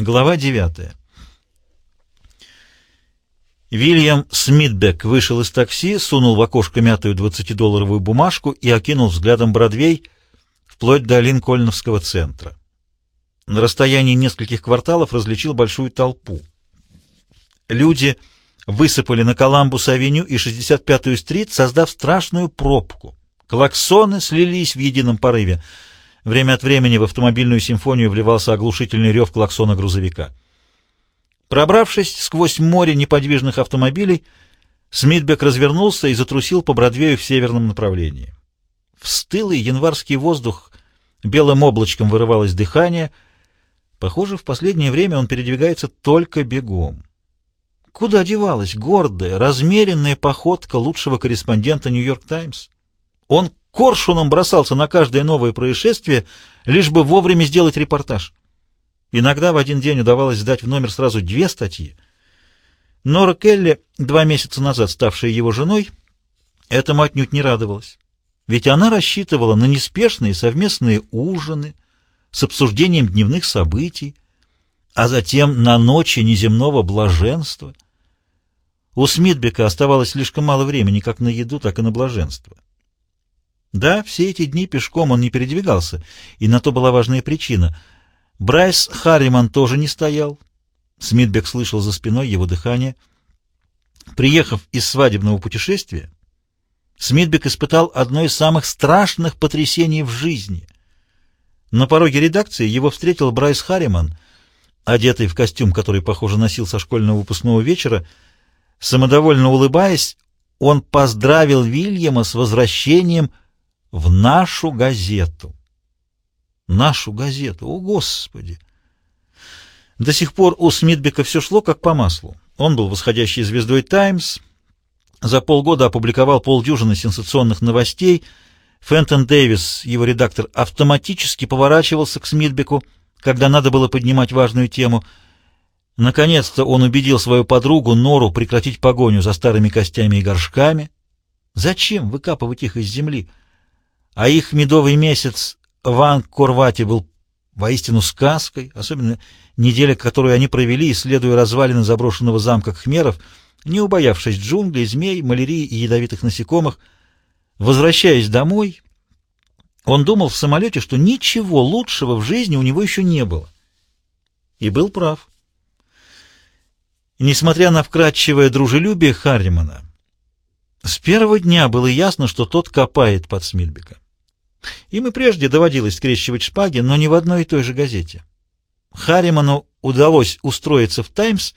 Глава 9. Вильям Смитбек вышел из такси, сунул в окошко мятую 20-долларовую бумажку и окинул взглядом Бродвей вплоть до Линкольновского центра. На расстоянии нескольких кварталов различил большую толпу. Люди высыпали на Коламбус-авеню и 65-ю стрит, создав страшную пробку. Клаксоны слились в едином порыве — Время от времени в автомобильную симфонию вливался оглушительный рев клаксона грузовика. Пробравшись сквозь море неподвижных автомобилей, Смитбек развернулся и затрусил по Бродвею в северном направлении. В стылый январский воздух белым облачком вырывалось дыхание. Похоже, в последнее время он передвигается только бегом. Куда девалась гордая, размеренная походка лучшего корреспондента «Нью-Йорк Таймс»? Он коршуном бросался на каждое новое происшествие, лишь бы вовремя сделать репортаж. Иногда в один день удавалось сдать в номер сразу две статьи. Нора Келли, два месяца назад ставшая его женой, этому отнюдь не радовалась. Ведь она рассчитывала на неспешные совместные ужины с обсуждением дневных событий, а затем на ночи неземного блаженства. У Смитбека оставалось слишком мало времени как на еду, так и на блаженство. Да, все эти дни пешком он не передвигался, и на то была важная причина. Брайс Харриман тоже не стоял. Смитбек слышал за спиной его дыхание. Приехав из свадебного путешествия, Смитбек испытал одно из самых страшных потрясений в жизни. На пороге редакции его встретил Брайс Харриман, одетый в костюм, который, похоже, носил со школьного выпускного вечера. Самодовольно улыбаясь, он поздравил Вильяма с возвращением в нашу газету. Нашу газету, о Господи! До сих пор у Смитбека все шло как по маслу. Он был восходящей звездой «Таймс», за полгода опубликовал полдюжины сенсационных новостей. Фентон Дэвис, его редактор, автоматически поворачивался к Смитбеку, когда надо было поднимать важную тему. Наконец-то он убедил свою подругу Нору прекратить погоню за старыми костями и горшками. Зачем выкапывать их из земли? А их медовый месяц в Ангкорвате был воистину сказкой, особенно неделя, которую они провели, исследуя развалины заброшенного замка Хмеров, не убоявшись джунглей, змей, малярии и ядовитых насекомых. Возвращаясь домой, он думал в самолете, что ничего лучшего в жизни у него еще не было. И был прав. Несмотря на вкрадчивое дружелюбие Харримана, с первого дня было ясно, что тот копает под Смитбека. Им и прежде доводилось скрещивать шпаги, но не в одной и той же газете. Харриману удалось устроиться в «Таймс»,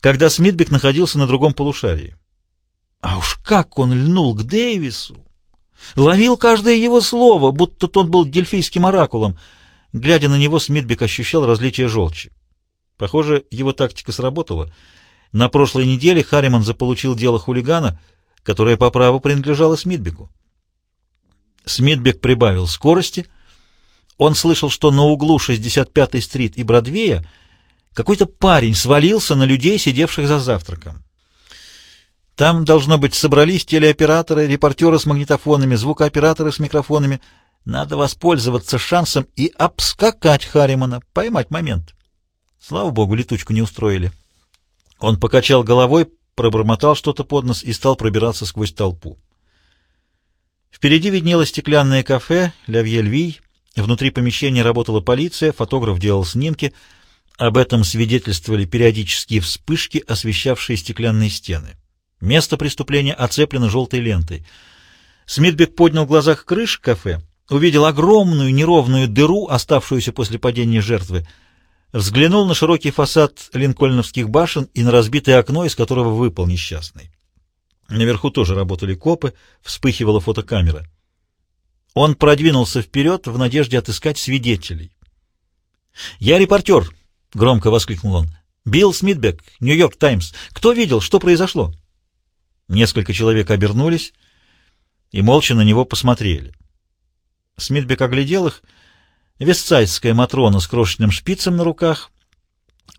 когда Смитбек находился на другом полушарии. А уж как он льнул к Дэвису! Ловил каждое его слово, будто тот был дельфийским оракулом. Глядя на него, Смитбек ощущал различие желчи. Похоже, его тактика сработала. На прошлой неделе Харриман заполучил дело хулигана, которое по праву принадлежало Смитбеку. Смитбек прибавил скорости. Он слышал, что на углу 65-й стрит и Бродвея какой-то парень свалился на людей, сидевших за завтраком. Там, должно быть, собрались телеоператоры, репортеры с магнитофонами, звукооператоры с микрофонами. Надо воспользоваться шансом и обскакать Харримана, поймать момент. Слава богу, летучку не устроили. Он покачал головой, пробормотал что-то под нос и стал пробираться сквозь толпу. Впереди виднелось стеклянное кафе «Ля Вьельвий». Внутри помещения работала полиция, фотограф делал снимки. Об этом свидетельствовали периодические вспышки, освещавшие стеклянные стены. Место преступления оцеплено желтой лентой. Смитбек поднял в глазах крыш кафе, увидел огромную неровную дыру, оставшуюся после падения жертвы, взглянул на широкий фасад линкольновских башен и на разбитое окно, из которого выпал несчастный. Наверху тоже работали копы, вспыхивала фотокамера. Он продвинулся вперед в надежде отыскать свидетелей. «Я репортер!» — громко воскликнул он. «Билл Смитбек, Нью-Йорк Таймс. Кто видел, что произошло?» Несколько человек обернулись и молча на него посмотрели. Смитбек оглядел их. Вестсайдская Матрона с крошечным шпицем на руках,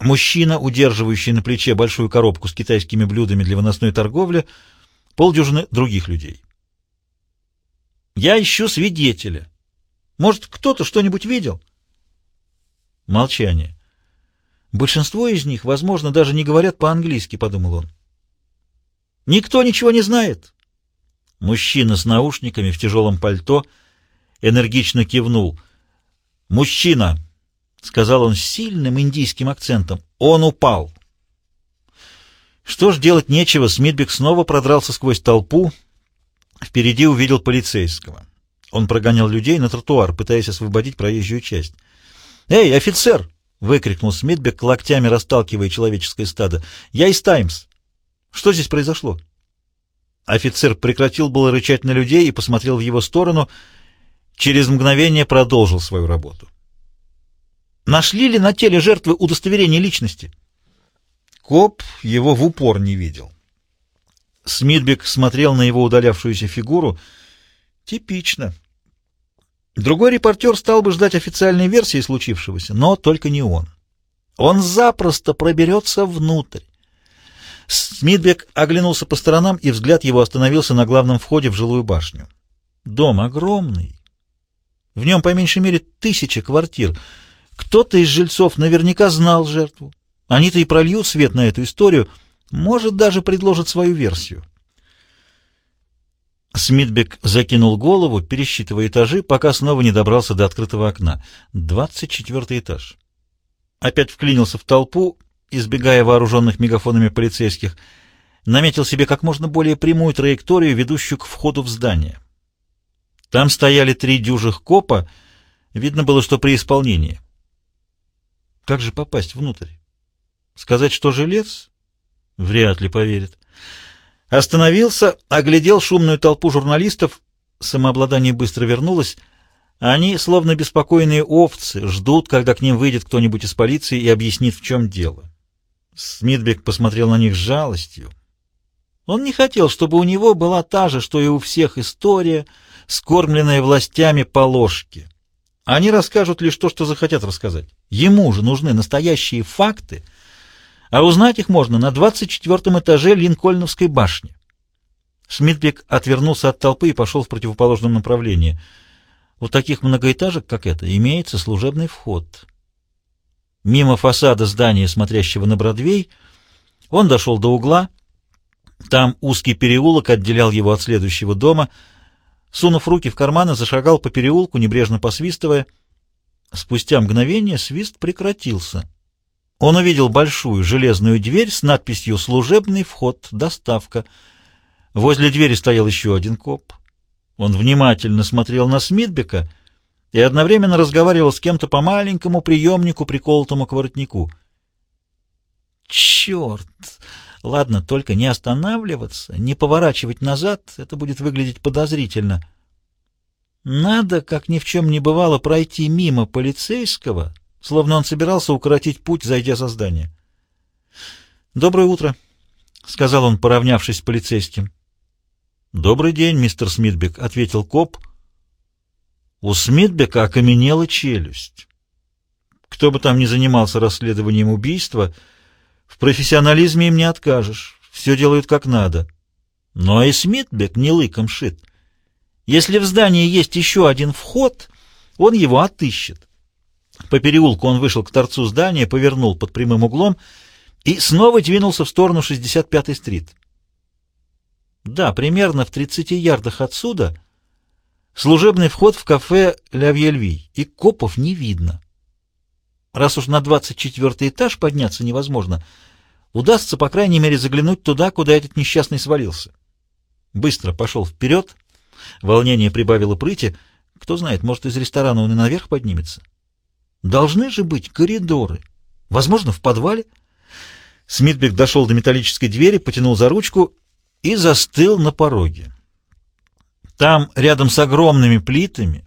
мужчина, удерживающий на плече большую коробку с китайскими блюдами для выносной торговли — полдюжины других людей. Я ищу свидетеля. Может, кто-то что-нибудь видел? Молчание. Большинство из них, возможно, даже не говорят по-английски, подумал он. Никто ничего не знает. Мужчина с наушниками в тяжелом пальто энергично кивнул. «Мужчина!» — сказал он с сильным индийским акцентом. «Он упал!» Что ж, делать нечего, Смитбек снова продрался сквозь толпу. Впереди увидел полицейского. Он прогонял людей на тротуар, пытаясь освободить проезжую часть. «Эй, офицер!» — выкрикнул Смитбек, локтями расталкивая человеческое стадо. «Я из «Таймс». Что здесь произошло?» Офицер прекратил было рычать на людей и посмотрел в его сторону. Через мгновение продолжил свою работу. «Нашли ли на теле жертвы удостоверение личности?» Коп его в упор не видел. Смитбек смотрел на его удалявшуюся фигуру. Типично. Другой репортер стал бы ждать официальной версии случившегося, но только не он. Он запросто проберется внутрь. Смитбек оглянулся по сторонам, и взгляд его остановился на главном входе в жилую башню. Дом огромный. В нем по меньшей мере тысяча квартир. Кто-то из жильцов наверняка знал жертву. Они-то и прольют свет на эту историю, может, даже предложат свою версию. Смитбек закинул голову, пересчитывая этажи, пока снова не добрался до открытого окна. Двадцать четвертый этаж. Опять вклинился в толпу, избегая вооруженных мегафонами полицейских, наметил себе как можно более прямую траекторию, ведущую к входу в здание. Там стояли три дюжих копа, видно было, что при исполнении. Как же попасть внутрь? Сказать, что жилец? Вряд ли поверит. Остановился, оглядел шумную толпу журналистов. Самообладание быстро вернулось. Они, словно беспокойные овцы, ждут, когда к ним выйдет кто-нибудь из полиции и объяснит, в чем дело. Смитбек посмотрел на них с жалостью. Он не хотел, чтобы у него была та же, что и у всех история, скормленная властями по ложке. Они расскажут лишь то, что захотят рассказать. Ему же нужны настоящие факты — а узнать их можно на 24 этаже Линкольновской башни. Смитбек отвернулся от толпы и пошел в противоположном направлении. У таких многоэтажек, как это, имеется служебный вход. Мимо фасада здания, смотрящего на Бродвей, он дошел до угла. Там узкий переулок отделял его от следующего дома. Сунув руки в карманы, зашагал по переулку, небрежно посвистывая. Спустя мгновение свист прекратился. Он увидел большую железную дверь с надписью «Служебный вход, доставка». Возле двери стоял еще один коп. Он внимательно смотрел на Смитбека и одновременно разговаривал с кем-то по маленькому приемнику, приколотому к воротнику. «Черт! Ладно, только не останавливаться, не поворачивать назад, это будет выглядеть подозрительно. Надо, как ни в чем не бывало, пройти мимо полицейского» словно он собирался укоротить путь, зайдя за здание. «Доброе утро», — сказал он, поравнявшись с полицейским. «Добрый день, мистер Смитбек», — ответил коп. У Смитбека окаменела челюсть. Кто бы там ни занимался расследованием убийства, в профессионализме им не откажешь, все делают как надо. Но и Смитбек не лыком шит. Если в здании есть еще один вход, он его отыщет. По переулку он вышел к торцу здания, повернул под прямым углом и снова двинулся в сторону 65-й стрит. Да, примерно в 30 ярдах отсюда служебный вход в кафе «Ля Вьельви», и копов не видно. Раз уж на 24 этаж подняться невозможно, удастся, по крайней мере, заглянуть туда, куда этот несчастный свалился. Быстро пошел вперед, волнение прибавило прыти, кто знает, может, из ресторана он и наверх поднимется. Должны же быть коридоры. Возможно, в подвале. Смитбек дошел до металлической двери, потянул за ручку и застыл на пороге. Там, рядом с огромными плитами,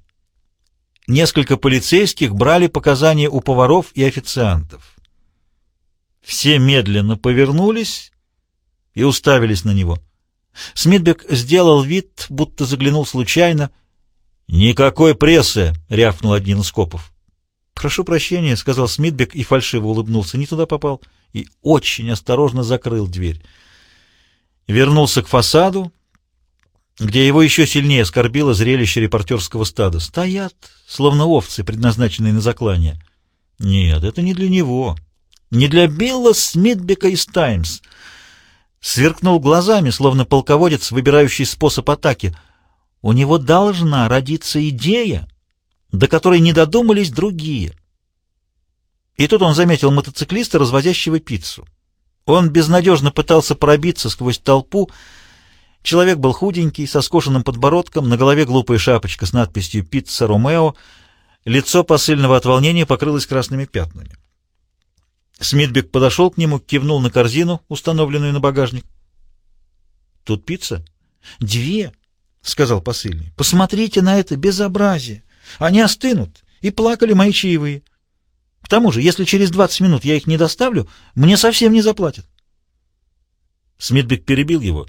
несколько полицейских брали показания у поваров и официантов. Все медленно повернулись и уставились на него. Смитбек сделал вид, будто заглянул случайно. «Никакой прессы!» — рявкнул один из копов. «Прошу прощения», — сказал Смитбек и фальшиво улыбнулся. «Не туда попал» и очень осторожно закрыл дверь. Вернулся к фасаду, где его еще сильнее оскорбило зрелище репортерского стада. Стоят, словно овцы, предназначенные на заклание. Нет, это не для него. Не для Билла Смитбека из «Таймс». Сверкнул глазами, словно полководец, выбирающий способ атаки. У него должна родиться идея, до которой не додумались другие. И тут он заметил мотоциклиста, развозящего пиццу. Он безнадежно пытался пробиться сквозь толпу. Человек был худенький, со скошенным подбородком, на голове глупая шапочка с надписью «Пицца Ромео», лицо посыльного от волнения покрылось красными пятнами. Смитбек подошел к нему, кивнул на корзину, установленную на багажник. «Тут пицца?» «Две», — сказал посыльный. «Посмотрите на это безобразие. Они остынут, и плакали мои чаевые. К тому же, если через двадцать минут я их не доставлю, мне совсем не заплатят». Смитбек перебил его.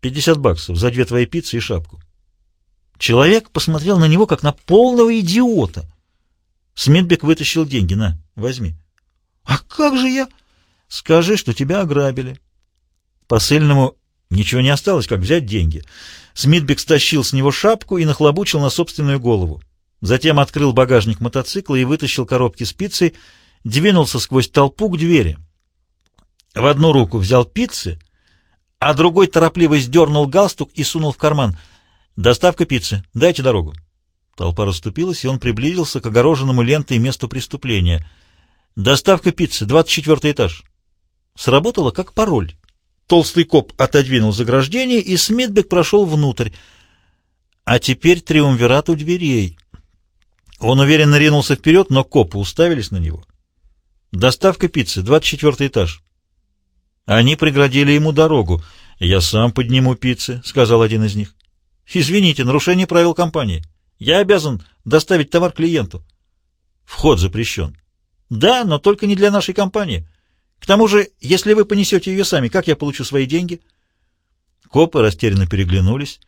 «Пятьдесят баксов за две твои пиццы и шапку». Человек посмотрел на него, как на полного идиота. Смитбек вытащил деньги. «На, возьми». «А как же я?» «Скажи, что тебя ограбили». Посыльному ничего не осталось, как взять деньги. Смитбек стащил с него шапку и нахлобучил на собственную голову. Затем открыл багажник мотоцикла и вытащил коробки с пиццей, двинулся сквозь толпу к двери. В одну руку взял пиццы, а другой торопливо сдернул галстук и сунул в карман. «Доставка пиццы. Дайте дорогу». Толпа расступилась, и он приблизился к огороженному лентой месту преступления — Доставка пиццы, 24 этаж. Сработало как пароль. Толстый коп отодвинул заграждение, и Смитбек прошел внутрь. А теперь триумвират у дверей. Он уверенно ринулся вперед, но копы уставились на него. Доставка пиццы, 24 этаж. Они преградили ему дорогу. «Я сам подниму пиццы», — сказал один из них. «Извините, нарушение правил компании. Я обязан доставить товар клиенту». «Вход запрещен». Да, но только не для нашей компании. К тому же, если вы понесете ее сами, как я получу свои деньги? Копы растерянно переглянулись.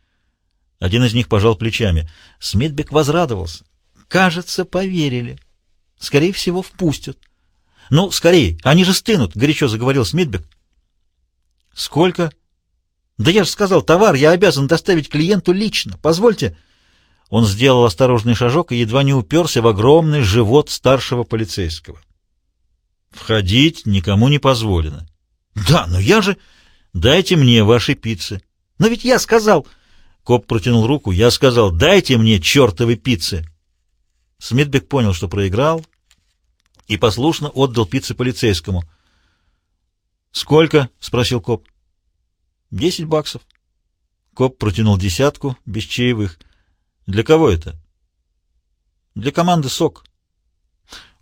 Один из них пожал плечами. Смитбек возрадовался. Кажется, поверили. Скорее всего, впустят. Ну, скорее, они же стынут, горячо заговорил Смитбек. Сколько? Да я же сказал, товар я обязан доставить клиенту лично. Позвольте. Он сделал осторожный шажок и едва не уперся в огромный живот старшего полицейского. «Входить никому не позволено». «Да, но я же...» «Дайте мне ваши пиццы». «Но ведь я сказал...» Коп протянул руку. «Я сказал, дайте мне чертовы пиццы». Смитбек понял, что проиграл, и послушно отдал пиццы полицейскому. «Сколько?» — спросил коп. «Десять баксов». Коп протянул десятку, без чаевых. Для кого это? Для команды СОК.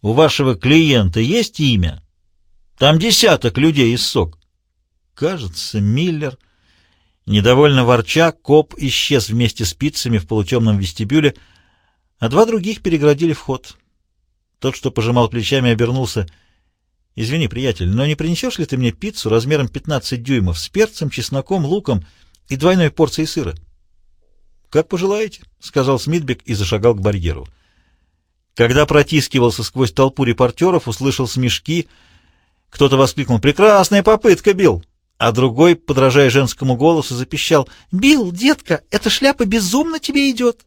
У вашего клиента есть имя? Там десяток людей из СОК. Кажется, Миллер. Недовольно ворча, коп исчез вместе с пиццами в полутемном вестибюле, а два других переградили вход. Тот, что пожимал плечами, обернулся. «Извини, приятель, но не принесешь ли ты мне пиццу размером 15 дюймов с перцем, чесноком, луком и двойной порцией сыра?» «Как пожелаете», — сказал Смитбек и зашагал к барьеру. Когда протискивался сквозь толпу репортеров, услышал смешки. Кто-то воскликнул «Прекрасная попытка, Билл!» А другой, подражая женскому голосу, запищал «Билл, детка, эта шляпа безумно тебе идет!»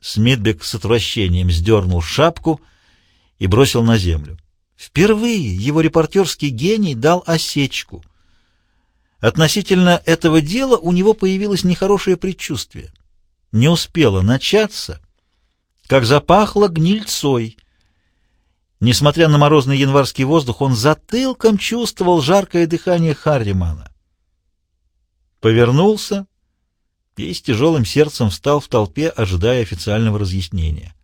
Смитбек с отвращением сдернул шапку и бросил на землю. Впервые его репортерский гений дал осечку. Относительно этого дела у него появилось нехорошее предчувствие не успела начаться, как запахло гнильцой. Несмотря на морозный январский воздух, он затылком чувствовал жаркое дыхание Харримана. Повернулся и с тяжелым сердцем встал в толпе, ожидая официального разъяснения.